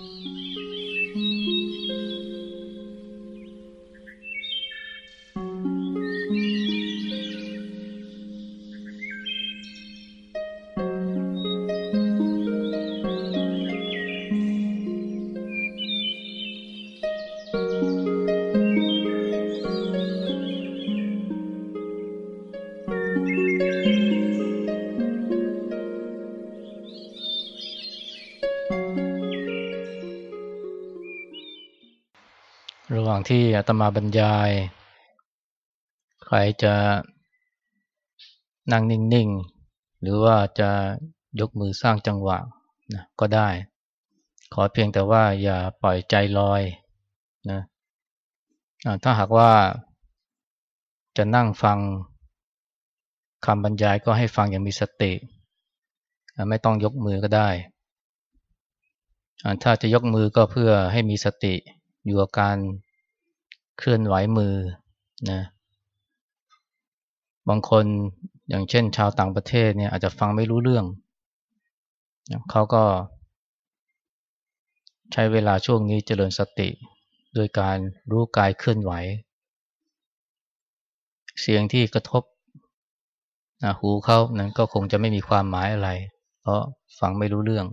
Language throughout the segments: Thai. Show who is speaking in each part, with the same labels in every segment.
Speaker 1: ระางที่อาตมาบรรยาย ใครจะนั่งนิ่งๆ หรือว่าจะยกมือสร้างจังหวะนะก็ได้ ขอเพียงแต่ว่าอย่าปล่อยใจลอยนะถ้าหากว่าจะนั่งฟังคำบรรยายก็ให้ฟังอย่างมีสติ ไม่ต้องยกมือก็ได้ ถ้าจะยกมือก็เพื่อให้มีสติอยู่กับการ เคลื่อนไหวมือนะบางคนอย่างเช่น ชาวต่างประเทศเนี่ยอาจจะฟังไม่รู้เรื่อง เขาก็ ใช้เวลาช่วงนี้เจริญสติ โดยการรู้กายเคลื่อนไหว เสียงที่กระทบนะหูเขานั้นก็คงจะไม่มีความหมายอะไร เพราะฟังไม่รู้เรื่อง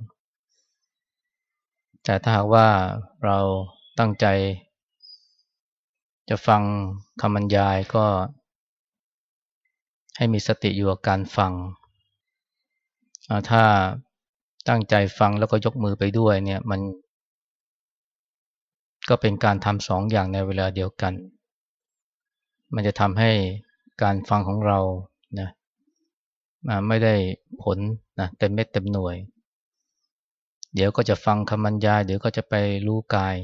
Speaker 1: แต่ถ้าหากว่าเราตั้งใจ จะฟังคำบรรยายก็ ให้มีสติอยู่กับการฟัง ถ้าตั้งใจฟังแล้วก็ยกมือไปด้วยเนี่ยมัน ก็เป็นการทำสองอย่างในเวลาเดียวกัน มันจะทำให้การฟังของเรานะไม่ได้ผลนะเต็มเม็ดเต็มหน่วย เดี๋ยวก็จะฟังคำบรรยายเดี๋ยวก็จะไปรู้กาย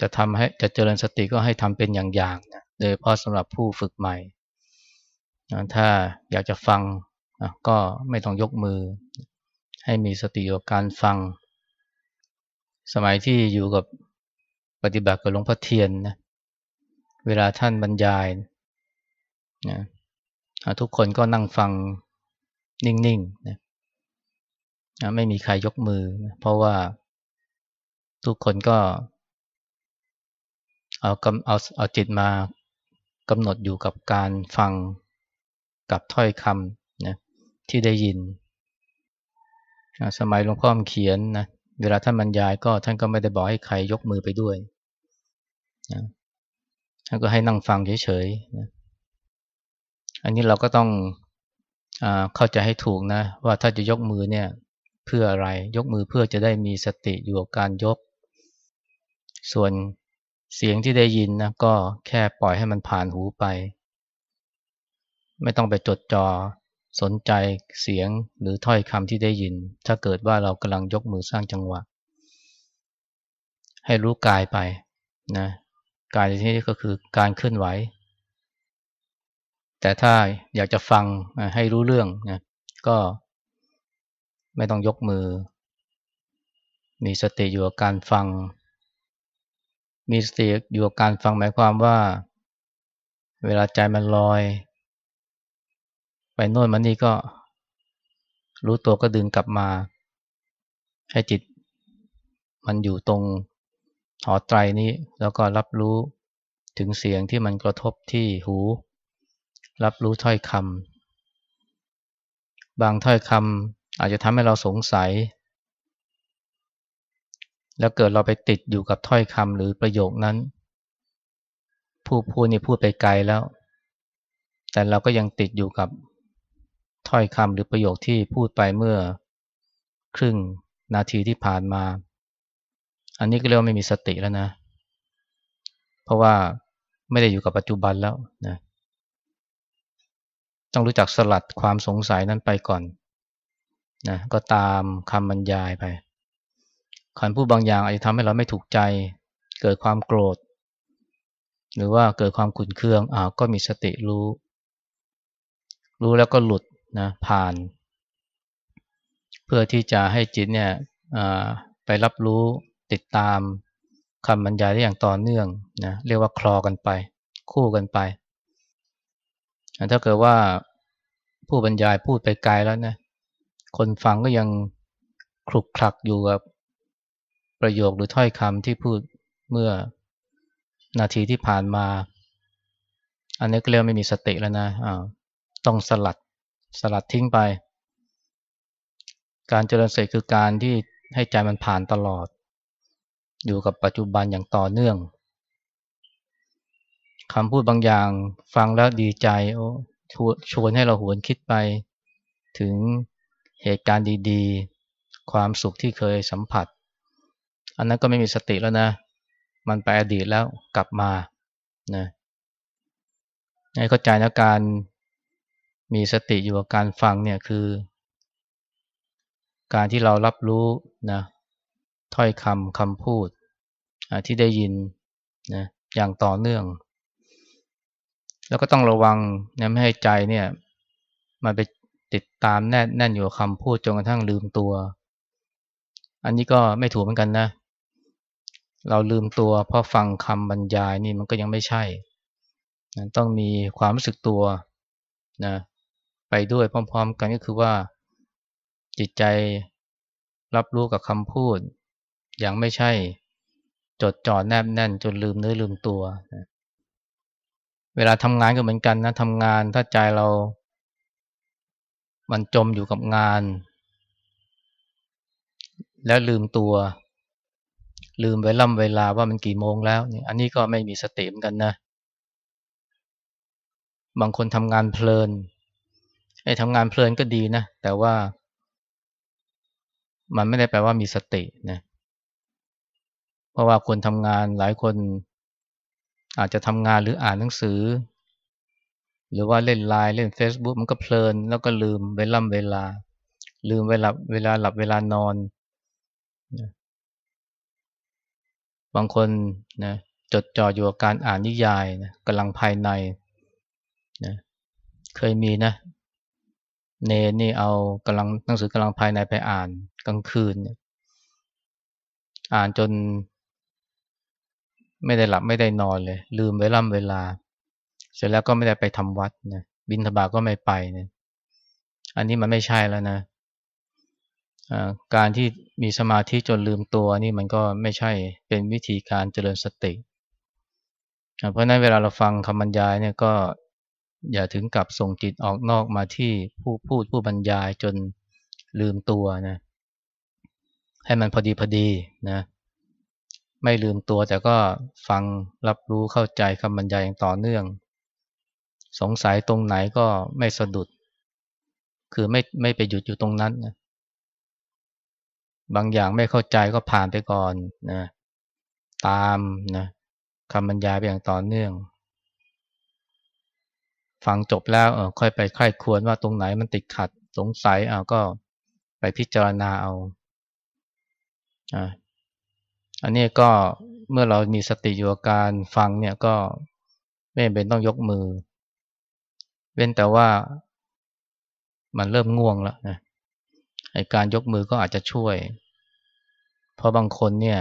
Speaker 1: จะทำให้จะเจริญสติก็ให้ทำเป็นอย่างๆนะโดยเฉพาะสำหรับผู้ฝึกใหม่นะถ้าอยากจะฟังนะก็ไม่ต้องยกมือ ให้มีสติกับการฟัง สมัยที่อยู่กับปฏิบัติกับหลวงพ่อเทียนนะเวลาท่านบรรยายนะทุกคนก็นั่งฟังนิ่งๆนะไม่มีใครยกมือนะเพราะว่าทุกคนก็ เอาเอาเอาจิตมากำหนดอยู่กับการฟังกับถ้อยคำนะที่ได้ยิน สมัยหลวงพ่อเขียนนะเวลาท่านบรรยายก็ท่านก็ไม่ได้บอกให้ใครยกมือไปด้วยนะท่านก็ให้นั่งฟังเฉยๆนะอันนี้เราก็ต้องอเข้าใจให้ถูกนะ ว่าถ้าจะยกมือเนี่ยเพื่ออะไรยกมือเพื่อจะได้มีสติอยู่กับการยก ส่วน เสียงที่ได้ยินนะก็แค่ปล่อยให้มันผ่านหูไป ไม่ต้องไปจดจอ่อสนใจเสียงหรือถ้อยคำที่ได้ยิน ถ้าเกิดว่าเรากำลังยกมือสร้างจังหวะ ให้รู้กายไปนะกายในที่นี้ก็คือการเคลื่อนไหว แต่ถ้าอยากจะฟังให้รู้เรื่องนะก็ไม่ต้องยกมือ มีสติอยู่กับการฟัง มีสติอยู่กับการฟังหมายความว่า เวลาใจมันลอย ไปโน่นมันนี่ก็ รู้ตัวก็ดึงกลับมา ให้จิต มันอยู่ตรงหอไตรนี้ แล้วก็รับรู้ถึงเสียงที่มันกระทบที่หู รับรู้ถ้อยคำบางถ้อยคำอาจจะทำให้เราสงสัย แล้วเกิดเราไปติดอยู่กับถ้อยคำหรือประโยคนั้น ผู้พูดนี่พูดไปไกลแล้ว แต่เราก็ยังติดอยู่กับถ้อยคำหรือประโยคที่พูดไปเมื่อครึ่งนาทีที่ผ่านมา อันนี้ก็เรียกว่าไม่มีสติแล้วนะ เพราะว่าไม่ได้อยู่กับปัจจุบันแล้วนะต้องรู้จักสลัดความสงสัยนั้นไปก่อนนะก็ตามคำบรรยายไป คำพูดบางอย่างอาจจะทำให้เราไม่ถูกใจ เกิดความโกรธ หรือว่าเกิดความขุ่นเคืองอ่าก็มีสติรู้ รู้แล้วก็หลุดนะผ่าน เพื่อที่จะให้จิตเนี่ยไปรับรู้ติดตามคำบรรยายได้อย่างต่อเนื่องนะเรียกว่าคลอกันไป คู่กันไป ถ้าเกิดว่าผู้บรรยายพูดไปไกลแล้วนะคนฟังก็ยังคลุกคลักอยู่กับ ประโยคหรือถ้อยคำที่พูดเมื่อนาทีที่ผ่านมา อันนี้ก็เรียกไม่มีสติแล้วนะะต้องสลัดสลัดทิ้งไป การเจริญสติคือการที่ให้ใจมันผ่านตลอด อยู่กับปัจจุบันอย่างต่อเนื่องคำพูดบางอย่างฟังแล้วดีใจโอ้ชวนให้เราหวนคิดไป ถึงเหตุการณ์ดี ๆ ความสุขที่เคยสัมผัส อันนั้นก็ไม่มีสติแล้วนะ มันไปอดีตแล้วกลับมานะให้เข้าใจนะการมีสติอยู่กับการฟังเนี่ยคือ การที่เรารับรู้นะถ้อยคำคำพูดที่ได้ยินนะอย่างต่อเนื่อง แล้วก็ต้องระวังนะไม่ให้ใจเนี่ยมันไปติดตามแน่นแน่นอยู่กับคำพูดจนกระทั่งลืมตัว อันนี้ก็ไม่ถูกเหมือนกันนะ เราลืมตัวเพราะฟังคำบรรยายนี่มันก็ยังไม่ใช่ ต้องมีความรู้สึกตัวนะไปด้วยพร้อมๆกันก็คือว่า จิตใจรับรู้กับคำพูด อย่างไม่ใช่จดจ่อแนบแน่นจนลืมเนื้อลืมตัวนะเวลาทำงานก็เหมือนกันนะทำงานถ้าใจเรา มันจมอยู่กับงาน แล้วลืมตัว ลืมเวล่ำเวลาว่ามันกี่โมงแล้วนี่อันนี้ก็ไม่มีสติเหมือนกันนะ บางคนทำงานเพลินไอ้ทำงานเพลินก็ดีนะ แต่ว่า มันไม่ได้แปลว่ามีสตินะเพราะว่าคนทำงานหลายคน อาจจะทำงานหรืออ่านหนังสือ หรือว่าเล่นไลน์เล่น Facebook มันก็เพลิน แล้วก็ลืมเวลาเวลา ลืมเวลาเวลาหลับเวลานอน บางคนนะจดจ่ออยู่กับการอ่านนิยายนะกำลังภายในนะเคยมีนะเนนี่เอากำลังหนังสือกำลังภายในไปอ่านกลางคืน อ่านจน ไม่ได้หลับไม่ได้นอนเลย ลืมเวล่ำเวลา เสร็จแล้วก็ไม่ได้ไปทำวัดนะบินทบาก็ไม่ไปนะอันนี้มันไม่ใช่แล้วนะ การที่มีสมาธิจนลืมตัวนี่มันก็ไม่ใช่เป็นวิธีการเจริญสติ เพราะนั้นเวลาเราฟังคำบรรยายเนี่ยก็อย่าถึงกับส่งจิตออกนอกมาที่ผู้พูดผู้บรรยายจนลืมตัวนะ ให้มันพอดีพอดีนะ ไม่ลืมตัวแต่ก็ฟังรับรู้เข้าใจคำบรรยายอย่างต่อเนื่อง สงสัยตรงไหนก็ไม่สะดุด คือไม่ไม่ไปหยุดอยู่ตรงนั้นนะ บางอย่างไม่เข้าใจก็ผ่านไปก่อนนะตามนะคำบรรยายไปอย่างต่อเนื่อง ฟังจบแล้วเออค่อยไปค่ายควรว่าตรงไหนมันติดขัดสงสัยเอาก็ไปพิจารณาเอาอ่าอันนี้ก็เมื่อเรามีสติอยู่กับการฟังเนี่ยก็ไม่เป็นต้องยกมือ เว้นแต่ว่ามันเริ่มง่วงแล้วนะ การยกมือก็อาจจะช่วย เพราะบางคนเนี่ย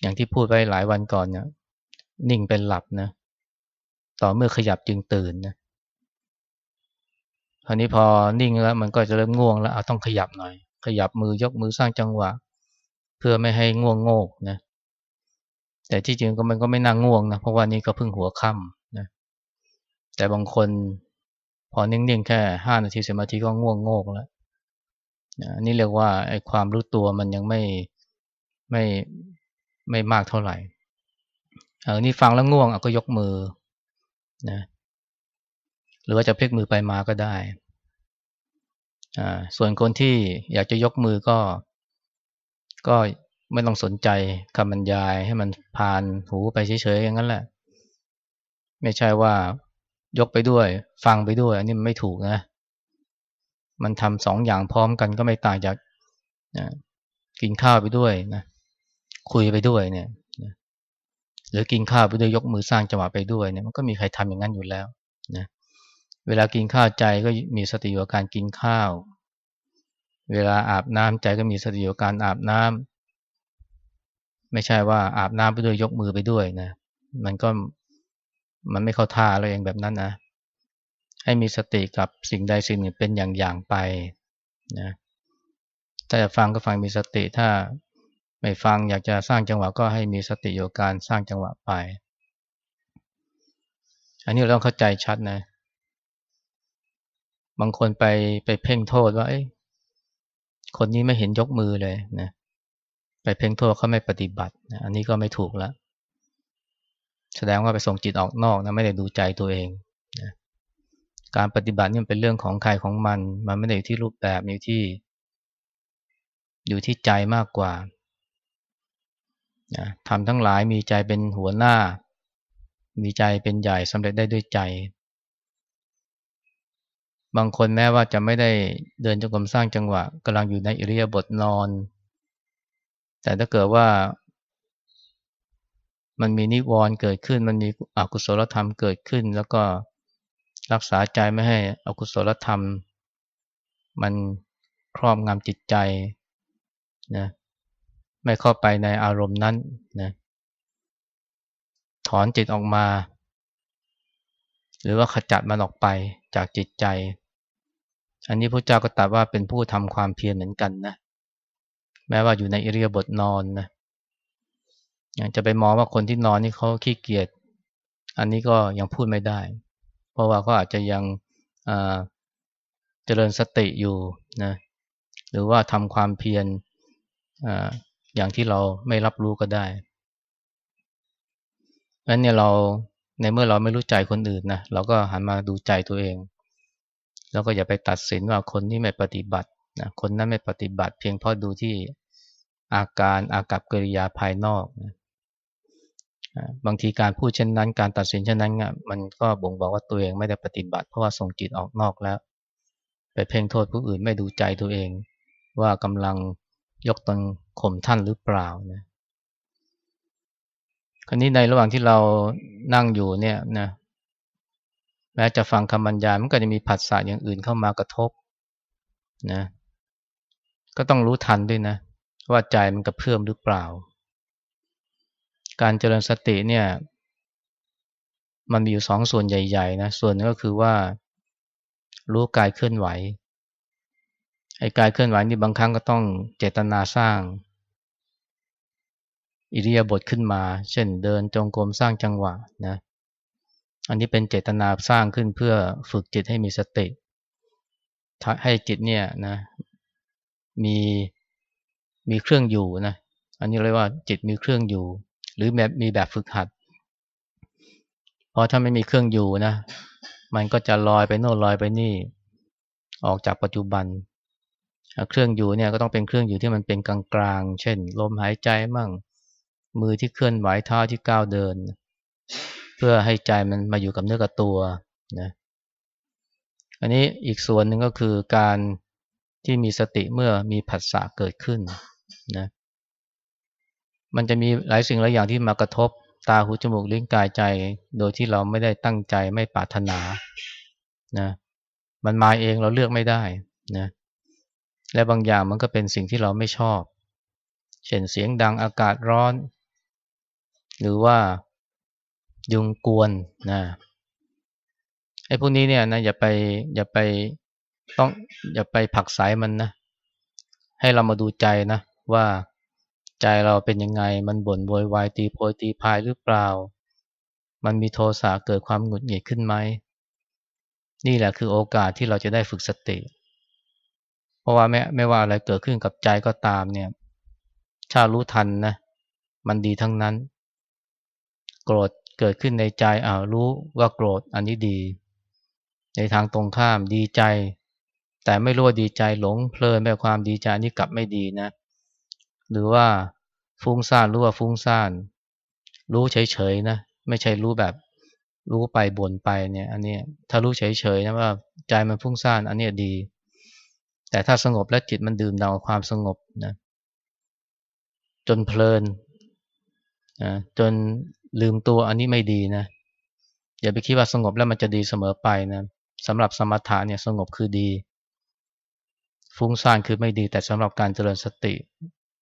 Speaker 1: อย่างที่พูดไปหลายวันก่อนเนี่ยนิ่งเป็นหลับนะ ต่อเมื่อขยับจึงตื่นนะคราวนี้พอนิ่งแล้ว มันก็จะเริ่มง่วงแล้วเอาต้องขยับหน่อย ขยับมือยกมือสร้างจังหวะ เพื่อไม่ให้ง่วงโงกนะ แต่ที่จริงก็มันก็ไม่น่าง่วงนะ เพราะว่านี่ก็เพิ่งหัวค่ำนะ แต่บางคนพอนิ่งๆแค่ห้านาทีสิบนาทีก็ง่วงโงกแล้ว นนี่เรียกว่าไอ้ความรู้ตัวมันยังไม่ไม่ไม่มากเท่าไหร่เออนี่ฟังแล้วง่วงก็ยกมือนะหรือว่าจะพลิกมือไปมาก็ได้อ่าส่วนคนที่อยากจะยกมือก็ ก็ไม่ต้องสนใจคำบรรยายให้มันผ่านหูไปเฉยๆอย่างนั้นแหละ ไม่ใช่ว่ายกไปด้วย ฟังไปด้วย อันนี้มันไม่ถูกนะ มันทำสองอย่างพร้อมกันก็ไม่ต่างจากนะกินข้าวไปด้วยนะคุยไปด้วยเนี่ยหรือกินข้าวไปด้วยยกมือสร้างจังหวะไปด้วยเนี่ยมันก็มีใครทำอย่างนั้นอยู่แล้วนะเวลากินข้าวใจก็มีสติอยู่กับการกินข้าว เวลาอาบน้ำใจก็มีสติอยู่การอาบน้ำไม่ใช่ว่าอาบน้ำไปด้วยยกมือไปด้วยนะมันก็มันไม่เข้าท่าเราเองแบบนั้นนะ ให้มีสติกับสิ่งใดสิ่งหนึ่งเป็นอย่างๆไปนะถ้าจะฟังก็ฟังมีสติถ้าไม่ฟังอยากจะสร้างจังหวะก็ให้มีสติอยู่การสร้างจังหวะไป อันนี้เราต้องเข้าใจชัดนะ บางคนไปไปเพ่งโทษว่าคนนี้ไม่เห็นยกมือเลยนะไปเพ่งโทษเขาไม่ปฏิบัตินะอันนี้ก็ไม่ถูกแล้วแสดงว่าไปส่งจิตออกนอกนะไม่ได้ดูใจตัวเอง การปฏิบัตินี่เป็นเรื่องของใครของมัน มันไม่ได้อยู่ที่รูปแบบอยู่ที่ อยู่ที่ใจมากกว่าทำทั้งหลายมีใจเป็นหัวหน้า มีใจเป็นใหญ่สำเร็จได้ด้วยใจ บางคนแม้ว่าจะไม่ได้เดินจงกรมสร้างจังหวะกำลังอยู่ในอิริยาบถนอน แต่ถ้าเกิดว่า มันมีนิวรณ์เกิดขึ้น มันมีอกุศลธรรมเกิดขึ้น แล้วก็ รักษาใจไม่ให้อกุศลธรรม มันครอบงำจิตใจนะไม่เข้าไปในอารมณ์นั้นนะถอนจิตออกมา หรือว่าขจัดมันออกไปจากจิตใจ อันนี้พระเจ้าก็ตรัสว่าเป็นผู้ทำความเพียรเหมือนกันนะแม้ว่าอยู่ในอิริยาบถนอนนะจะไปมองว่าคนที่นอนนี่เขาขี้เกียจอันนี้ก็ยังพูดไม่ได้ ราะว่าเขาอาจจะยังเจริญสติอยู่นะหรือว่าทำความเพียรอย่างที่เราไม่รับรู้ก็ได้งั้นเนี่ยเราในเมื่อเราไม่รู้ใจคนอื่นนะเราก็หันมาดูใจตัวเอง แล้วก็อย่าไปตัดสินว่าคนที่ไม่ปฏิบัตินะคนนั้นไม่ปฏิบัติ เพียงเพราะดูที่อาการอากับกิริยาภายนอกนะ บางทีการพูดเช่นนั้น การตัดสินเช่นนั้นมันก็บ่งบอกว่าตัวเองไม่ได้ปฏิบัติ เพราะว่าส่งจิตออกนอกแล้ว ไปเพ่งโทษผู้อื่นไม่ดูใจตัวเอง ว่ากำลังยกตนข่มท่านหรือเปล่านะคราวนี้ในระหว่างที่เรานั่งอยู่เนี่ยนะแม้จะฟังคำบรรยายมันก็จะมีผัสสะอย่างอื่นเข้ามากระทบนะก็ต้องรู้ทันด้วยนะ ว่าใจมันกระเพื่อมหรือเปล่า การเจริญสติเนี่ย มันมีอยู่สองส่วนใหญ่ๆนะส่วนนึงก็คือว่า รู้กายเคลื่อนไหวไอ้กายเคลื่อนไหวนี่บางครั้งก็ต้องเจตนาสร้าง อิริยาบถขึ้นมา เช่นเดินจงกรมสร้างจังหวะนะอันนี้เป็นเจตนาสร้างขึ้นเพื่อฝึกจิตให้มีสติให้จิตเนี่ยนะมีมีเครื่องอยู่นะอันนี้เรียกว่าจิตมีเครื่องอยู่ หรือแบบมีแบบฝึกหัด เพราะถ้าไม่มีเครื่องอยู่นะ มันก็จะลอยไปโน่นลอยไปนี่ ออกจากปัจจุบัน เครื่องอยู่เนี่ยก็ต้องเป็นเครื่องอยู่ที่มันเป็นกลางๆ เช่น ลมหายใจมั่ง มือที่เคลื่อนไหวเท้าที่ก้าวเดิน เพื่อให้ใจมันมาอยู่กับเนื้อกับตัวนะอันนี้อีกส่วนหนึ่งก็คือการที่มีสติเมื่อมีผัสสะเกิดขึ้นนะ มันจะมีหลายสิ่งหลายอย่างที่มากระทบตาหูจมูกลิ้นกายใจ โดยที่เราไม่ได้ตั้งใจไม่ปรารถนานะมันมาเองเราเลือกไม่ได้นะเและบางอย่างมันก็เป็นสิ่งที่เราไม่ชอบ เช่นเสียงดังอากาศร้อน หรือว่ายุงกวนนะไอ้พวกนี้เนี่ยนะอย่าไปอย่าไปต้องอย่าไปผักสายมันนะ ให้เรามาดูใจนะว่า ใจเราเป็นยังไง มันบ่นโวยวายตีโพยตีพายหรือเปล่า มันมีโทสะเกิดความหงุดหงิดขึ้นไหม นี่แหละคือโอกาสที่เราจะได้ฝึกสติ เพราะว่าไม่ไม่ว่าอะไรเกิดขึ้นกับใจก็ตามเนี่ยถ้ารู้ทันนะ มันดีทั้งนั้น โกรธเกิดขึ้นในใจอ้าวรู้ว่าโกรธอันนี้ดี ในทางตรงข้ามดีใจ แต่ไม่รู้ว่าดีใจหลงเพลินไปความดีใจนี่กลับไม่ดีนะ หรือว่าฟุ้งซ่านรู้ว่าฟุ้งซ่าน รู้เฉยๆนะ ไม่ใช่รู้แบบ รู้ไปบ่นไปเนี่ย อันนี้ถ้ารู้เฉยๆนะว่าใจมันฟุ้งซ่าน อันนี้ดี แต่ถ้าสงบและจิตมันดื่มด่ำความสงบนะจนเพลินนะจนลืมตัวอันนี้ไม่ดีนะอย่าไปคิดว่าสงบแล้วมันจะดีเสมอไปนะสำหรับสมถะเนี่ยสงบคือดี ฟุ้งซ่านคือไม่ดี แต่สำหรับการเจริญสติ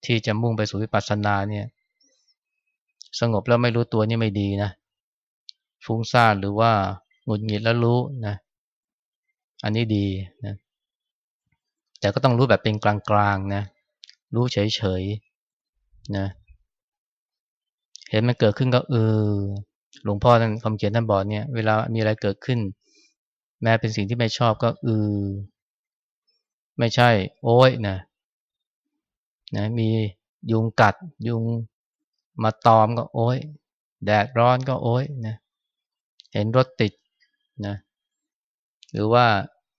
Speaker 1: ที่จะมุ่งไปสู่วิปัสสนาเนี่ย สงบแล้วไม่รู้ตัวนี่ไม่ดีนะฟุ้งซ่านหรือว่าหงุดหงิดแล้วรู้นะ อันนี้ดีนะแต่ก็ต้องรู้แบบเป็นกลางๆนะ รู้เฉยๆนะ เห็นมันเกิดขึ้นก็เออหลวงพ่อท่านคำเขียนท่านบอกเนี่ย เวลามีอะไรเกิดขึ้น แม้เป็นสิ่งที่ไม่ชอบก็เออไม่ใช่ โอ้ยนะ นะมียุงกัดยุงมาตอมก็โอ้ย แดดร้อนก็โอ้ยนะเห็นรถติดนะหรือว่า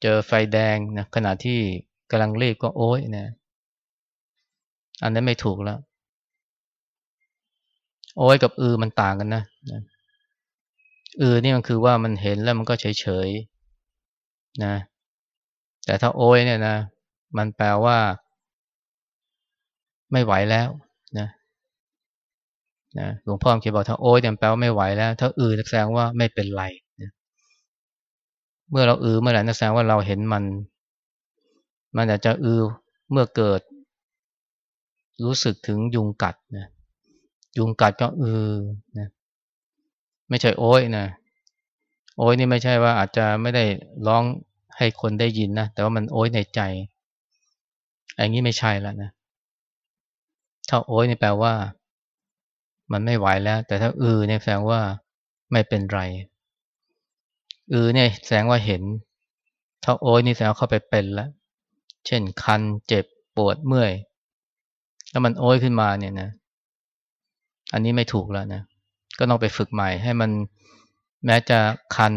Speaker 1: เจอไฟแดงนะขณะที่กำลังรีบก็โอ้ยนะอันนั้นไม่ถูกแล้ว โอ้ยกับอือมันต่างกันนะนะอือนี่มันคือว่ามันเห็นแล้วมันก็เฉยเฉยนะ แต่ถ้าโอ้ยเนี่ยนะ มันแปลว่า ไม่ไหวแล้วนะนะหลวงพ่อเขียนบอกถ้าโอ้ยเนี่ยแปลว่าไม่ไหวแล้ว ถ้าอือแสดงว่าไม่เป็นไรนะเมื่อเราอือเมื่อไหร่นั่นแสดงว่าเราเห็นมัน มันอาจจะอือเมื่อเกิด รู้สึกถึงยุงกัดนะยุงกัดก็อือนะไม่ใช่โอ้ยนะโอ้ยนี่ไม่ใช่ว่าอาจจะไม่ได้ร้องให้คนได้ยินนะแต่ว่ามันโอ้ยในใจอันนี้ไม่ใช่แล้วนะ ถ้าโอ้ยนี่แปลว่า มันไม่ไหวแล้ว แต่ถ้าอือเนี่ยแสดงว่าไม่เป็นไร อือเนี่ยแสดงว่าเห็น ถ้าโอ้ยนี่แสดงเข้าไปเป็นแล้วเช่นคันเจ็บปวดเมื่อยแล้วมันโอ้ยขึ้นมาเนี่ยนะอันนี้ไม่ถูกแล้วนะก็ต้องไปฝึกใหม่ให้มันแม้จะคัน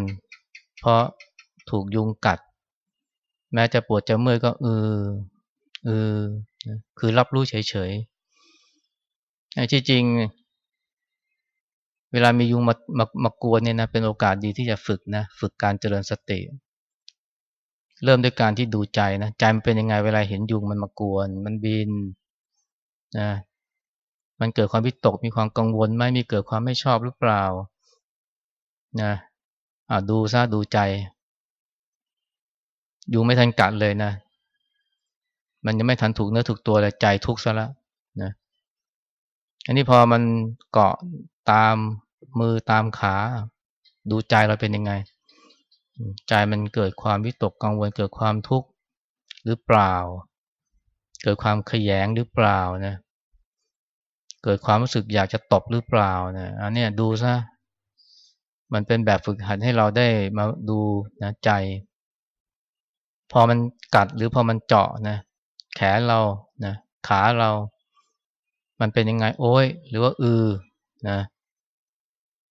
Speaker 1: เพราะถูกยุงกัด แม้จะปวดจะเมื่อยก็เออเออคือรับรู้เฉยๆ ที่จริง เวลามียุงมามามากวนเนี่ยนะเป็นโอกาสดีที่จะฝึกนะฝึกการเจริญสติ เริ่มด้วยการที่ดูใจนะใจมันเป็นยังไงเวลาเห็นยุงมันมากวน มันบินนะมันเกิดความวิตกมีความกังวลไหมมีเกิดความไม่ชอบหรือเปล่านะอ่าดูซะดูใจ ยุงไม่ทันกัดเลยนะ มันยังไม่ทันถูกเนื้อถูกตัวเลยใจทุกข์ซะแล้ว อันนี้พอมันเกาะตามมือตามขา ดูใจเราเป็นยังไง ใจมันเกิดความวิตกกังวลเกิดความทุกข์หรือเปล่า เกิดความขยงหรือเปล่านะเกิดความรู้สึกอยากจะตบหรือเปล่านะอันนี้ดูซะมันเป็นแบบฝึกหัดให้เราได้มาดูนะใจ พอมันกัดหรือพอมันเจาะนะแขนเรานะขาเรา มันเป็นยังไงโอ้ย หรือว่าอือนะ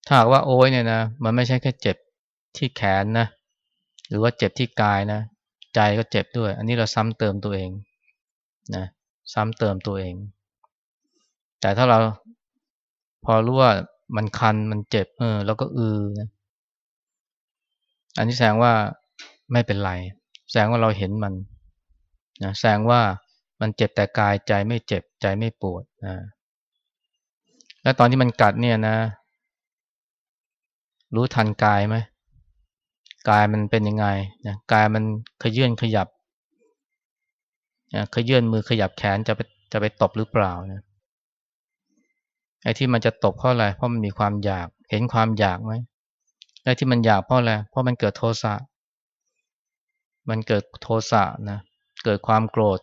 Speaker 1: ถ้าหากว่าโอ้ยเนี่ยนะมันไม่ใช่แค่เจ็บที่แขนนะหรือว่าเจ็บที่กายนะใจก็เจ็บด้วย อันนี้เราซ้ำเติมตัวเองนะซ้ำเติมตัวเอง แต่ถ้าเราพอรู้ว่ามันคันมันเจ็บ เออ แล้วก็อือนะอันนี้แสดงว่าไม่เป็นไรแสดงว่าเราเห็นมันนะแสดงว่ามันเจ็บแต่กายใจไม่เจ็บ ใจไม่ปวดนะแล้วตอนที่มันกัดเนี่ยนะ รู้ทันกายไหมกายมันเป็นยังไงนะกายมันขยื่นขยับนะขยื่นมือขยับแขนจะไปจะไปตบหรือเปล่านะไอ้ที่มันจะตบเพราะอะไรเพราะมันมีความอยาก เห็นความอยากไหมไอ้ที่มันอยากเพราะอะไรเพราะมันเกิดโทสะมันเกิดโทสะนะเกิดความโกรธ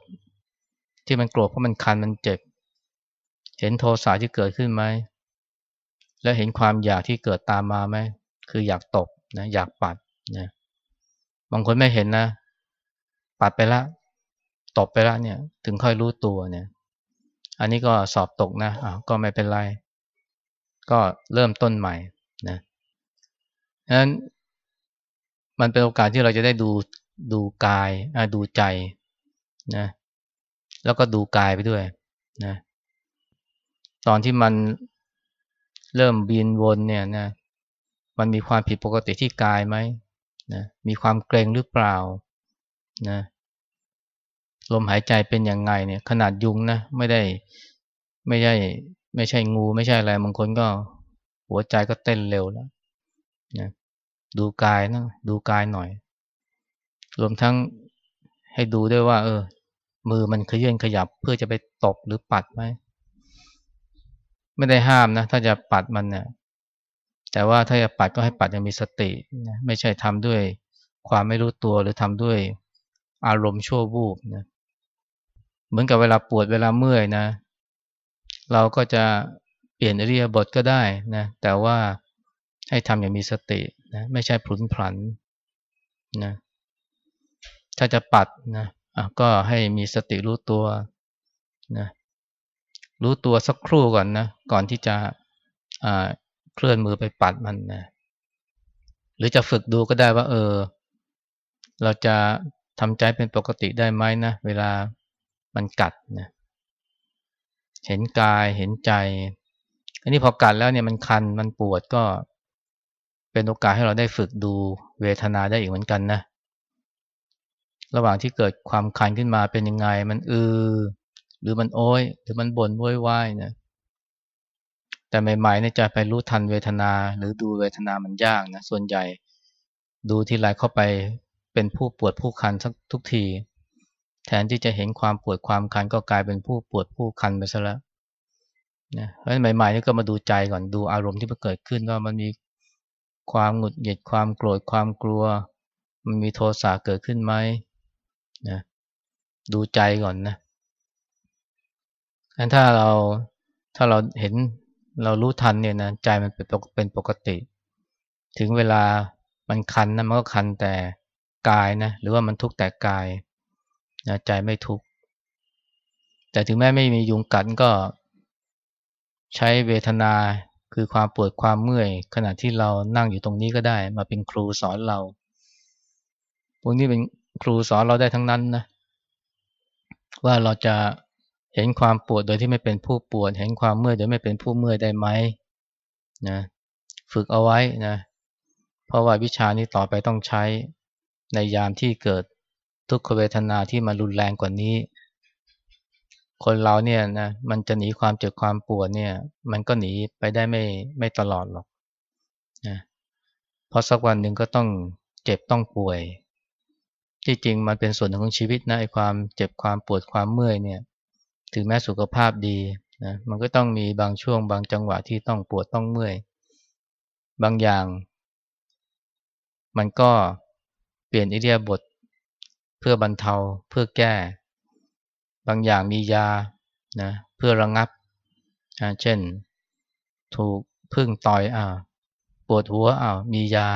Speaker 1: ที่มันโกรธเพราะมันคันมันเจ็บ เห็นโทสะที่เกิดขึ้นไหม แล้วเห็นความอยากที่เกิดตามมาไหม คืออยากตบนะอยากปัดนะบางคนไม่เห็นนะ ปัดไปล้วตบไปล้วเนี่ย ถึงค่อยรู้ตัวเนี่ย อันนี้ก็สอบตกนะอ่าก็ไม่เป็นไร ก็เริ่มต้นใหม่นะฉะนั้นมันเป็นโอกาสที่เราจะได้ดูดูกายดูใจนะ แล้วก็ดูกายไปด้วยนะตอนที่มันเริ่มบินวนเนี่ยนะมันมีความผิดปกติที่กายไหมนะมีความเกรงหรือเปล่านะลมหายใจเป็นยังไงเนี่ย ขนาดยุงนะไม่ได้ไม่ใช่ไม่ใช่งูไม่ใช่อะไรบางคนก็หัวใจก็เต้นเร็วแล้วนะดูกายนะดูกายหน่อย รวมทั้งให้ดูด้วยว่า เออ มือมันขยื่นขยับเพื่อจะไปตบหรือปัดไหมไม่ได้ห้ามนะ ถ้าจะปัดมันเนี่ยแต่ว่าถ้าจะปัดก็ให้ปัดยังมีสตินะไม่ใช่ทำด้วยความไม่รู้ตัวหรือทำด้วยอารมณ์ชั่ววูบนะเหมือนกับเวลาปวดเวลาเมื่อยนะ เราก็จะเปลี่ยนอริยบทก็ได้นะ แต่ว่าให้ทำอย่างมีสตินะไม่ใช่พลุนพลันนะถ้าจะปัดนะ ก็ให้มีสติรู้ตัวนะรู้ตัวสักครู่ก่อนนะ ก่อนที่จะเคลื่อนมือไปปัดมันนะหรือจะฝึกดูก็ได้ว่า เออ เราจะทำใจเป็นปกติได้ไหมนะ เวลามันกัดนะเห็นกายเห็นใจ อันนี้พอกัดแล้วเนี่ยมันคันมันปวดก็เป็นโอกาสให้เราได้ฝึกดูเวทนาได้อีกเหมือนกันนะ ระหว่างที่เกิดความคันขึ้นมาเป็นยังไง มันอือ หรือมันโอยหรือมันบ่นว้ยวายนะแต่ใหม่ๆเนี่ยจะไปรู้ทันเวทนา หรือดูเวทนามันยากนะส่วนใหญ่ ดูทีไรเข้าไปเป็นผู้ปวดผู้คันสักทุกที แทนที่จะเห็นความปวดความคันก็กลายเป็นผู้ปวดผู้คันไปซะแล้วนะเพราะฉะนั้นใหม่ๆนี่ก็มาดูใจก่อนดูอารมณ์ที่มันเกิดขึ้นว่ามันมีความหงุดหงิดความโกรธความกลัว มันมีโทสะเกิดขึ้นไหม นะดูใจก่อนนะงั้นถ้าเราถ้าเราเห็นเรารู้ทันเนี่ยนะใจมันเป็นเป็นปกติ ถึงเวลามันคันนะมันก็คันแต่กายนะหรือว่ามันทุกข์แต่กายนะใจไม่ทุกข์แต่ถึงแม้ไม่มียุงกัดก็ใช้เวทนาคือความปวดความเมื่อย ขณะที่เรานั่งอยู่ตรงนี้ก็ได้ มาเป็นครูสอนเรา พวกนี้เป็น ครูสอนเราได้ทั้งนั้นนะว่าเราจะเห็นความปวดโดยที่ไม่เป็นผู้ปวด เห็นความเมื่อยโดยไม่เป็นผู้เมื่อยได้ไหมนะฝึกเอาไว้นะเพราะว่าวิชานี้ต่อไปต้องใช้ในยามที่เกิดทุกขเวทนาที่มันรุนแรงกว่านี้ คนเราเนี่ยนะมันจะหนีความเจ็บความปวดเนี่ย มันก็หนีไปได้ไม่ไม่ตลอดหรอกนะเพราะสักวันหนึ่งก็ต้องเจ็บต้องป่วย ที่จริงมันเป็นส่วนหนึ่งของชีวิตนะไอ้ความเจ็บความปวดความเมื่อยเนี่ย ถึงแม้สุขภาพดีนะมันก็ต้องมีบางช่วงบางจังหวะที่ต้องปวดต้องเมื่อย บางอย่าง มันก็เปลี่ยนอิเดียบทเพื่อบรรเทาเพื่อแก้ บางอย่างมียานะเพื่อระงับนะเช่น ถูกพึ่งต่อยอ่าปวดหัวอ่ามียา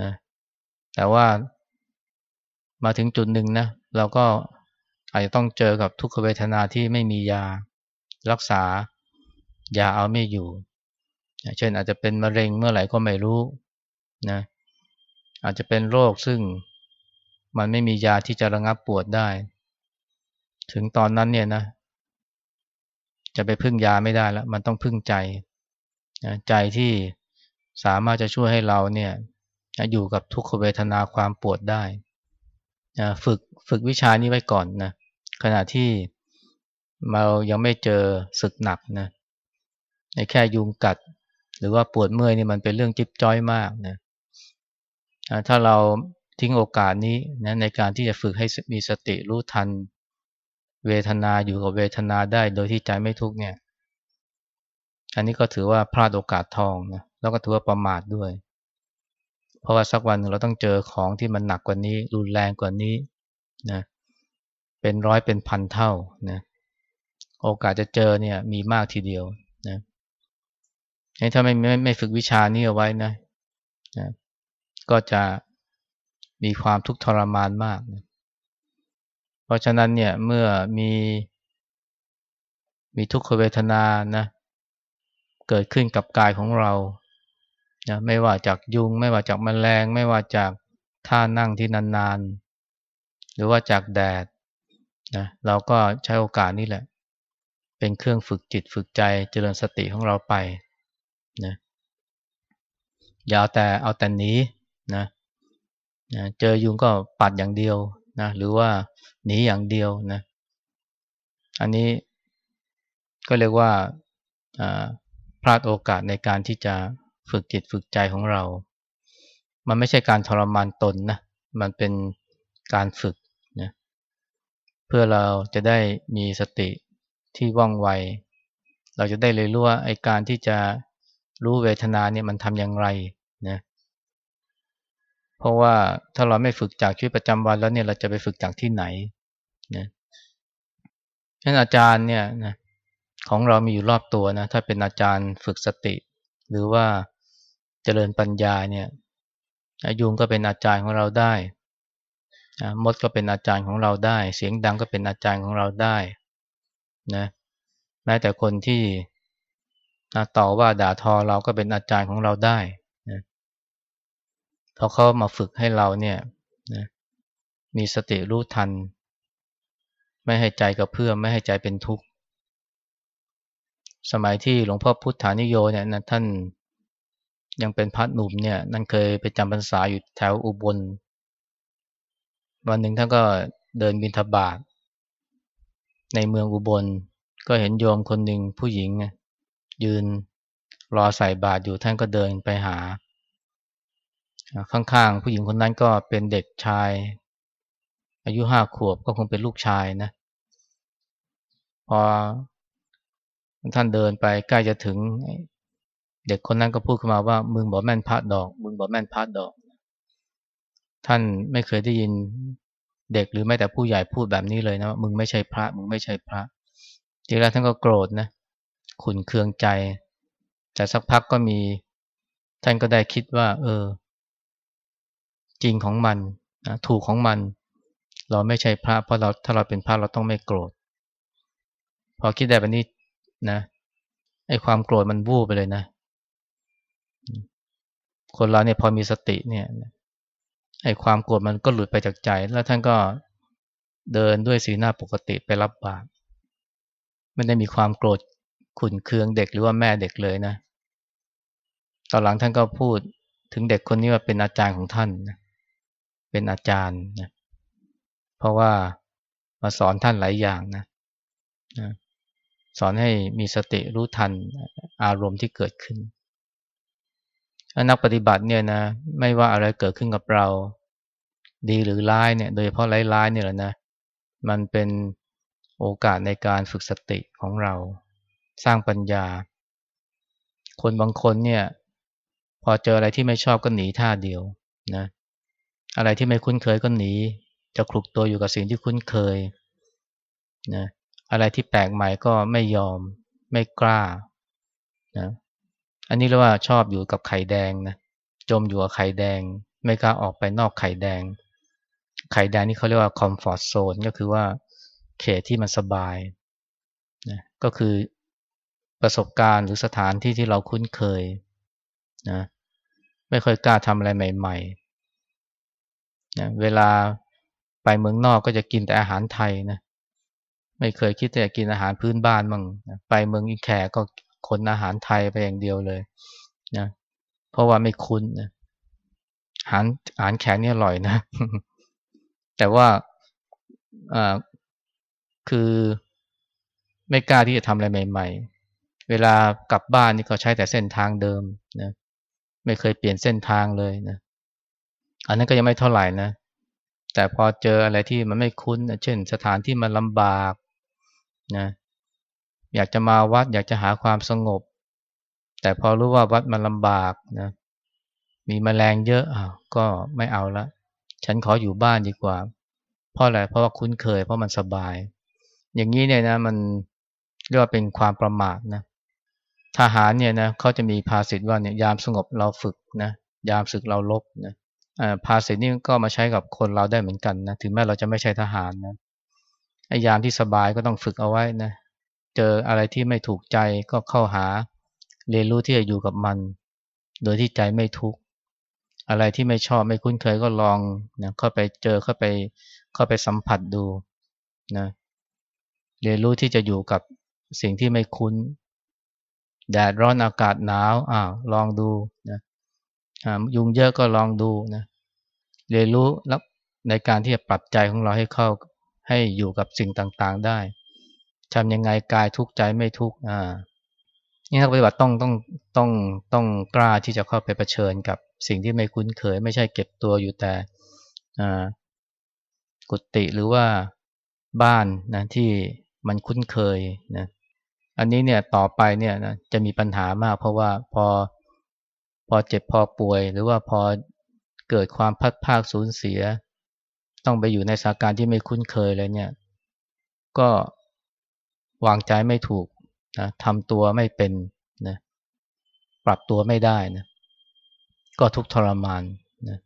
Speaker 1: นะแต่ว่า มาถึงจุดหนึ่งนะเราก็อาจจะต้องเจอกับทุกขเวทนาที่ไม่มียารักษายาเอาไม่อยู่ เช่นอาจจะเป็นมะเร็งเมื่อไหร่ก็ไม่รู้นะอาจจะเป็นโรคซึ่งมันไม่มียาที่จะระงับปวดได้ ถึงตอนนั้นเนี่ยนะ จะไปพึ่งยาไม่ได้แล้วมันต้องพึ่งใจใจที่สามารถจะช่วยให้เราเนี่ยอยู่กับทุกขเวทนาความปวดได้ ฝึกฝึกวิชานี้ไว้ก่อนนะขณะที่เรายังไม่เจอศึกหนักนะในแค่ยุงกัด หรือว่าปวดเมื่อยนี่มันเป็นเรื่องจิ๊บจ้อยมากนะถ้าเราทิ้งโอกาสนี้นะในการที่จะฝึกให้มีสติรู้ทัน เวทนาอยู่กับเวทนาได้โดยที่ใจไม่ทุกเนี่ย อันนี้ก็ถือว่าพลาดโอกาสทองนะแล้วก็ถือว่าประมาทด้วย เพราะว่าสักวันหนึ่งเราต้องเจอของที่มันหนักกว่านี้ รุนแรงกว่านี้นะเป็นร้อยเป็นพันเท่านะโอกาสจะเจอเนี่ยมีมากทีเดียวนะถ้าไม่ไม่ไม่ฝึกวิชานี้เอาไว้นะนะก็จะมีความทุกข์ทรมานมากนะเพราะฉะนั้นเนี่ยเมื่อมีมีทุกขเวทนานะเกิดขึ้นกับกายของเรา นะไม่ว่าจากยุง ไม่ว่าจากแมลง ไม่ว่าจากท่านั่งที่นานๆ หรือว่าจากแดดนะเราก็ใช้โอกาสนี้แหละ เป็นเครื่องฝึกจิตฝึกใจเจริญสติของเราไปนะอย่าเอาแต่เอาแต่นี้นะนะเจอยุงก็ปัดอย่างเดียวนะหรือว่าหนีอย่างเดียวนะอันนี้ก็เรียกว่าพลาดโอกาสในการที่จะ ฝึกจิตฝึกใจของเรา มันไม่ใช่การทรมานตนนะ มันเป็นการฝึกนะเพื่อเราจะได้มีสติที่ว่องไว เราจะได้เลยรู้ว่าไอการที่จะรู้เวทนาเนี่ยมันทำอย่างไรนะเพราะว่าถ้าเราไม่ฝึกจากชีวิตประจำวันแล้วเนี่ยเราจะไปฝึกจากที่ไหนนะฉะนั้นอาจารย์เนี่ยนะของเรามีอยู่รอบตัวนะถ้าเป็นอาจารย์ฝึกสติ หรือว่า เจริญปัญญาเนี่ยยุงก็เป็นอาจารย์ของเราได้มดก็เป็นอาจารย์ของเราได้ เสียงดังก็เป็นอาจารย์ของเราได้นะแม้แต่คนที่ต่อว่าด่าทอเราก็เป็นอาจารย์ของเราได้นะเพราะเขามาฝึกให้เราเนี่ยนะมีสติรู้ทัน ไม่ให้ใจกับเพื่อมไม่ให้ใจเป็นทุกข์ สมัยที่หลวงพ่อพุทธานิโยเนี่ยนะท่าน ยังเป็นพัดหนุ่มเนี่ยนั่นเคยไปจำพรรษาอยู่แถวอุบล วันหนึ่งท่านก็เดินบินทบาทในเมืองอุบล ก็เห็นโยมคนหนึ่งผู้หญิง ยืนรอใส่บาตรอยู่ท่านก็เดินไปหา ข้างๆ ผู้หญิงคนนั้นก็เป็นเด็กชาย อายุห้าขวบก็คงเป็นลูกชายนะ พอท่านเดินไปใกล้จะถึง เด็กคนนั้นก็พูดขึ้นมาว่ามึงบอกแม่นพระดอก มึงบอกแม่นพระดอก ท่านไม่เคยได้ยินเด็กหรือแม้แต่ผู้ใหญ่พูดแบบนี้เลยนะว่ามึงไม่ใช่พระ มึงไม่ใช่พระ ทีแรกท่านก็โกรธนะขุนเคืองใจ แต่สักพักก็มี ท่านก็ได้คิดว่า เออ จริงของมันนะถูกของมัน เราไม่ใช่พระ เพราะเราถ้าเราเป็นพระเราต้องไม่โกรธ พอคิดได้แบบนี้นะไอ้ความโกรธมันวูบไปเลยนะ คนเราเนี่ยพอมีสติเนี่ยไอ้ความโกรธมันก็หลุดไปจากใจ แล้วท่านก็เดินด้วยสีหน้าปกติไปรับบาตรไม่ได้มีความโกรธขุนเคืองเด็กหรือว่าแม่เด็กเลยนะ ตอนหลังท่านก็พูดถึงเด็กคนนี้ว่าเป็นอาจารย์ของท่านนะเป็นอาจารย์นะเพราะว่ามาสอนท่านหลายอย่างนะนะสอนให้มีสติรู้ทันอารมณ์ที่เกิดขึ้น นักปฏิบัติเนี่ยนะไม่ว่าอะไรเกิดขึ้นกับเรา ดีหรือร้ายเนี่ย โดยเฉพาะร้ายๆเนี่ยแหละนะ มันเป็นโอกาสในการฝึกสติของเรา สร้างปัญญา คนบางคนเนี่ย พอเจออะไรที่ไม่ชอบก็หนีท่าเดียวนะ อะไรที่ไม่คุ้นเคยก็หนี จะคลุกตัวอยู่กับสิ่งที่คุ้นเคยนะอะไรที่แปลกใหม่ก็ไม่ยอม ไม่กล้านะ อันนี้เรียกว่าชอบอยู่กับไข่แดงนะจมอยู่กับไข่แดง ไม่กล้าออกไปนอกไข่แดง ไข่แดงนี่เขาเรียกว่าคอมฟอร์ทโซนก็คือว่าเขตที่มันสบายนะก็คือประสบการณ์หรือสถานที่ที่เราคุ้นเคยนะไม่ค่อยกล้าทำอะไรใหม่ๆนะเวลาไปเมืองนอกก็จะกินแต่อาหารไทยนะไม่เคยคิดจะกินอาหารพื้นบ้านมั่งนะไปเมืองอินแขก ก็คนอาหารไทยไปอย่างเดียวเลยนะเพราะว่าไม่คุ้นนะอาหารอาหารแขกนี่อร่อยนะ แต่ว่าอ่าคือไม่กล้าที่จะทำอะไรใหม่ ๆ เวลากลับบ้านนี่ก็ใช้แต่เส้นทางเดิมนะไม่เคยเปลี่ยนเส้นทางเลยนะอันนั้นก็ยังไม่เท่าไหร่นะแต่พอเจออะไรที่มันไม่คุ้นนะเช่น สถานที่มันลำบากนะ อยากจะมาวัด อยากจะหาความสงบ แต่พอรู้ว่าวัดมันลำบากนะมีแมลงเยอะอะก็ไม่เอาละ ฉันขออยู่บ้านดีกว่า เพราะอะไรเพราะว่าคุ้นเคย เพราะมันสบาย อย่างนี้เนี่ยนะมันเรียกว่าเป็นความประมาทนะทหารเนี่ยนะเขาจะมีภาษิตว่าเนี่ยยามสงบเราฝึกนะยามศึกเราลบนะภาษิตนี้ก็มาใช้กับคนเราได้เหมือนกันนะถึงแม้เราจะไม่ใช่ทหารนะไอ้ยามที่สบายก็ต้องฝึกเอาไว้นะ เจออะไรที่ไม่ถูกใจก็เข้าหา เรียนรู้ที่จะอยู่กับมัน โดยที่ใจไม่ทุกข์อะไรที่ไม่ชอบไม่คุ้นเคยก็ลองนะเข้าไปเจอเข้าไปเข้าไปสัมผัสดูนะเรียนรู้ที่จะอยู่กับสิ่งที่ไม่คุ้น แดดร้อนอากาศหนาวอ่าลองดูนะยุงเยอะก็ลองดูนะเรียนรู้ในการที่จะปรับใจของเราให้เข้าให้อยู่กับสิ่งต่างๆได้ ทำยังไงกายทุกข์ใจไม่ทุกข์อ่านี่นักปฏิบัติต้องต้องต้องต้องกล้าที่จะเข้าไปเผชิญกับสิ่งที่ไม่คุ้นเคย ไม่ใช่เก็บตัวอยู่แต่กุฏิหรือว่าบ้านนะที่มันคุ้นเคยนะอันนี้เนี่ยต่อไปเนี่ยนะจะมีปัญหามาก เพราะว่าพอพอเจ็บพอป่วย หรือว่าพอเกิดความพัดภาคสูญเสีย ต้องไปอยู่ในสถานการณ์ที่ไม่คุ้นเคยเลยเนี่ย ก็ วางใจไม่ถูกนะทำตัวไม่เป็นนะปรับตัวไม่ได้นะก็ทุกทรมานนะ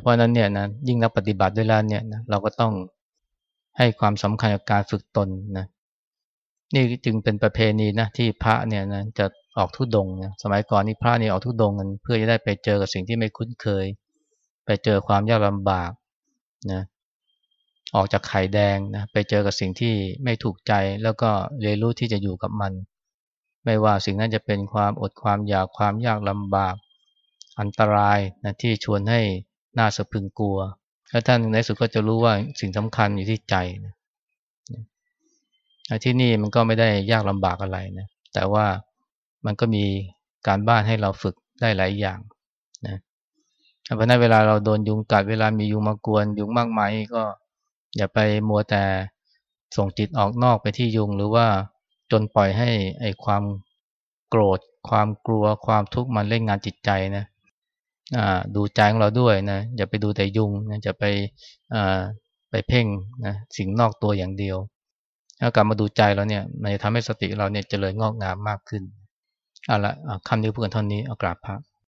Speaker 1: เพราะนั้นเนี่ยนะยิ่งนักปฏิบัติด้วยแล้วเนี่ยนะเราก็ต้องให้ความสำคัญกับการฝึกตนนะนี่จึงเป็นประเพณีนะที่พระเนี่ยนะจะออกทุดงนะสมัยก่อนนี่พระนี่ออกทุดงกันเพื่อจะได้ไปเจอกับสิ่งที่ไม่คุ้นเคย ไปเจอความยากลำบากนะ ออกจากไข่แดงนะไปเจอกับสิ่งที่ไม่ถูกใจแล้วก็เรียนรู้ที่จะอยู่กับมัน ไม่ว่าสิ่งนั้นจะเป็นความอดความอยากความยากลำบาก อันตรายนะที่ชวนให้น่าสะพึงกลัวแล้วท่านในสุดก็จะรู้ว่าสิ่งสำคัญอยู่ที่ใจนะที่นี่มันก็ไม่ได้ยากลำบากอะไรนะแต่ว่ามันก็มีการบ้านให้เราฝึกได้หลายอย่างนะเพราะนั้นเวลาเราโดนยุงกัดเวลามียุงมากวนยุงมากมายก็ อย่าไปมัวแต่ส่งจิตออกนอกไปที่ยุง หรือว่าจนปล่อยให้ไอ้ความโกรธ ความกลัวความทุกข์มันเล่นงานจิตใจนะดูใจของเราด้วยนะอย่าไปดูแต่ยุงนะจะไปไปเพ่งนะสิ่งนอกตัวอย่างเดียวถ้ากลับมาดูใจเราเนี่ยมันจะทำให้สติเราเนี่ยเจริญงอกงามมากขึ้นเอาละคำนี้พูดกันเท่านี้เอากราบพระ